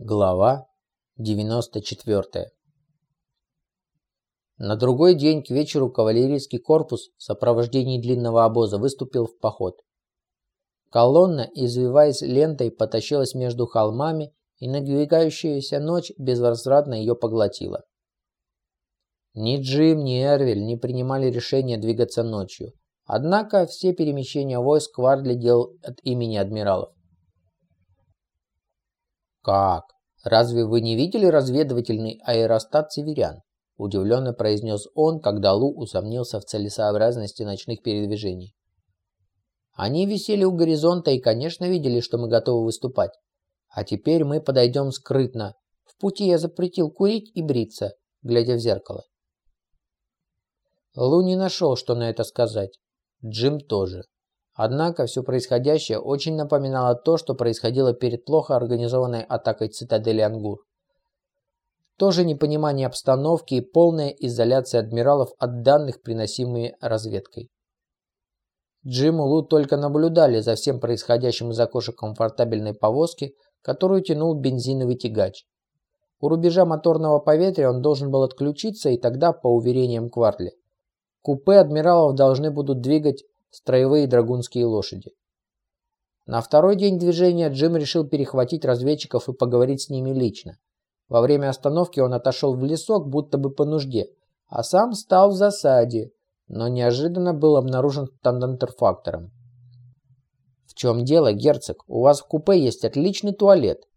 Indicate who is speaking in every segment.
Speaker 1: Глава 94 На другой день к вечеру кавалерийский корпус в сопровождении длинного обоза выступил в поход. Колонна, извиваясь лентой, потащилась между холмами, и надвигающаяся ночь безвозвратно ее поглотила. Ни Джим, ни Эрвиль не принимали решения двигаться ночью. Однако все перемещения войск Вардли делал от имени адмиралов. «Как? Разве вы не видели разведывательный аэростат «Северян»?» – удивленно произнес он, когда Лу усомнился в целесообразности ночных передвижений. Они висели у горизонта и, конечно, видели, что мы готовы выступать. А теперь мы подойдем скрытно. В пути я запретил курить и бриться, глядя в зеркало. Лу не нашел, что на это сказать. Джим тоже. Однако все происходящее очень напоминало то, что происходило перед плохо организованной атакой цитадели Ангур. Тоже непонимание обстановки и полная изоляция адмиралов от данных, приносимыми разведкой. Джим и Лу только наблюдали за всем происходящим из окошек комфортабельной повозки, которую тянул бензиновый тягач. У рубежа моторного поветрия он должен был отключиться, и тогда, по уверениям Квартли, купе адмиралов должны будут двигать строевые драгунские лошади. На второй день движения Джим решил перехватить разведчиков и поговорить с ними лично. Во время остановки он отошел в лесок, будто бы по нужде, а сам стал в засаде, но неожиданно был обнаружен тандентерфактором. «В чем дело, герцог? У вас в купе есть отличный туалет.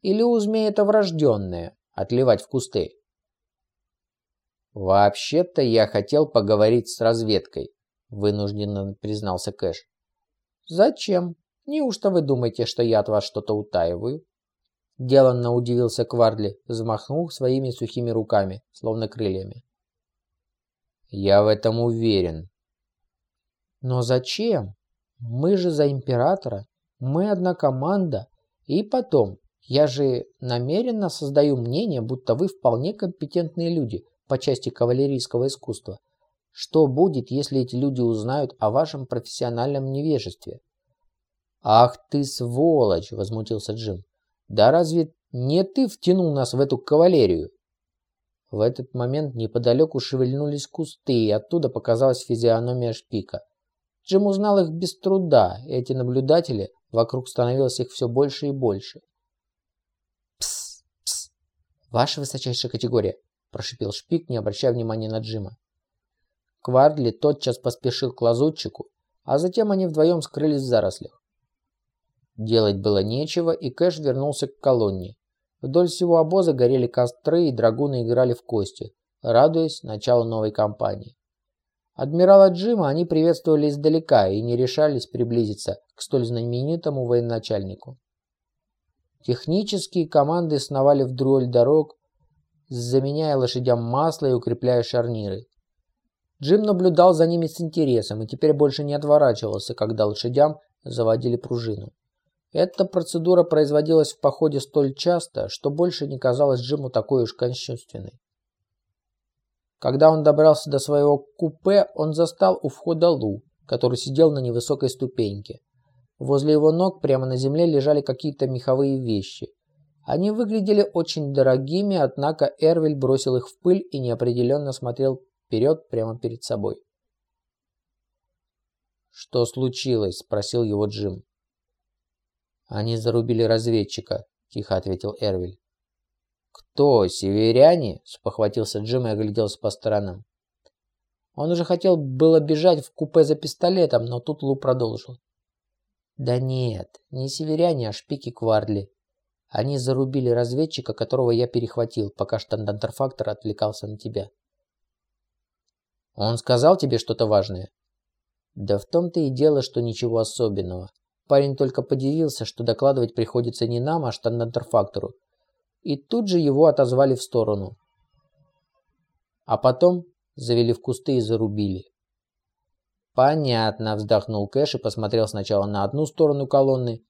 Speaker 1: Или у змеи это врожденное – отливать в кусты?» «Вообще-то я хотел поговорить с разведкой», вынужденно признался Кэш. «Зачем? Неужто вы думаете, что я от вас что-то утаиваю?» Деланно удивился Квардли, взмахнул своими сухими руками, словно крыльями. «Я в этом уверен». «Но зачем? Мы же за Императора, мы одна команда. И потом, я же намеренно создаю мнение, будто вы вполне компетентные люди по части кавалерийского искусства. Что будет, если эти люди узнают о вашем профессиональном невежестве? Ах ты сволочь, возмутился Джим. Да разве не ты втянул нас в эту кавалерию? В этот момент неподалеку шевельнулись кусты, и оттуда показалась физиономия шпика. Джим узнал их без труда, и эти наблюдатели, вокруг становилось их все больше и больше. «Пс, пс, ваша высочайшая категория», – прошипел шпик, не обращая внимания на Джима. Квардли тотчас поспешил к лазутчику, а затем они вдвоем скрылись в зарослях. Делать было нечего, и Кэш вернулся к колонне. Вдоль всего обоза горели костры, и драгуны играли в кости, радуясь началу новой кампании. Адмирала Джима они приветствовали издалека и не решались приблизиться к столь знаменитому военачальнику. Технические команды сновали вдоль дорог, заменяя лошадям масло и укрепляя шарниры. Джим наблюдал за ними с интересом и теперь больше не отворачивался, когда лошадям заводили пружину. Эта процедура производилась в походе столь часто, что больше не казалась Джиму такой уж кощунственной. Когда он добрался до своего купе, он застал у входа Лу, который сидел на невысокой ступеньке. Возле его ног прямо на земле лежали какие-то меховые вещи. Они выглядели очень дорогими, однако Эрвиль бросил их в пыль и неопределенно смотрел вперед прямо перед собой. «Что случилось?» – спросил его Джим. «Они зарубили разведчика», – тихо ответил Эрвиль. «Кто? Северяне?» – спохватился Джим и огляделся по сторонам. Он уже хотел было бежать в купе за пистолетом, но тут Лу продолжил. «Да нет, не северяне, а шпики Квардли. Они зарубили разведчика, которого я перехватил, пока штандантерфактор отвлекался на тебя». Он сказал тебе что-то важное? Да в том-то и дело, что ничего особенного. Парень только подивился, что докладывать приходится не нам, а штандартерфактору. И тут же его отозвали в сторону. А потом завели в кусты и зарубили. «Понятно», – вздохнул Кэш и посмотрел сначала на одну сторону колонны,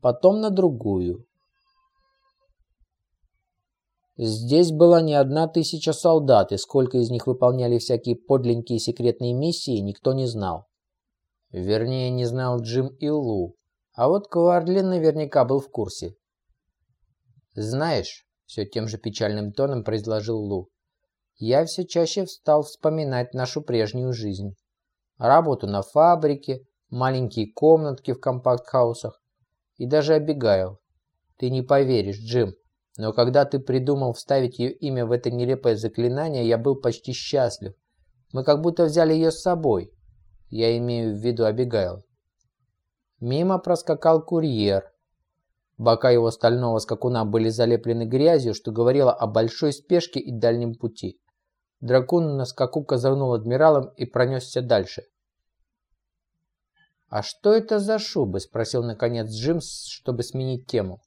Speaker 1: потом на другую. Здесь была не одна тысяча солдат, и сколько из них выполняли всякие подленькие секретные миссии, никто не знал. Вернее, не знал Джим и Лу, а вот Квардли наверняка был в курсе. Знаешь, все тем же печальным тоном произложил Лу. Я все чаще стал вспоминать нашу прежнюю жизнь. Работу на фабрике, маленькие комнатки в компакт-хаусах и даже Абигайл. Ты не поверишь, Джим, но когда ты придумал вставить ее имя в это нелепое заклинание, я был почти счастлив. Мы как будто взяли ее с собой. Я имею в виду Абигайл. Мимо проскакал курьер. Бока его стального скакуна были залеплены грязью, что говорило о большой спешке и дальнем пути. Дракон на скаку козырнул адмиралом и пронесся дальше. «А что это за шубы?» – спросил наконец Джимс, чтобы сменить тему.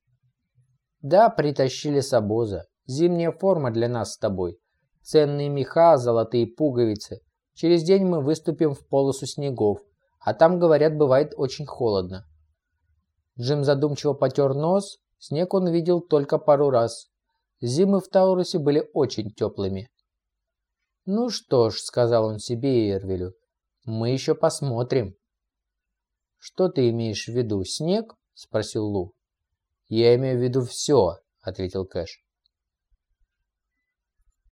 Speaker 1: «Да, притащили с обоза. Зимняя форма для нас с тобой. Ценные меха, золотые пуговицы. Через день мы выступим в полосу снегов, а там, говорят, бывает очень холодно. Джим задумчиво потер нос, снег он видел только пару раз. Зимы в Таурусе были очень теплыми. «Ну что ж», — сказал он себе и Эрвелю, — «мы еще посмотрим». «Что ты имеешь в виду, снег?» — спросил Лу. «Я имею в виду все», — ответил Кэш.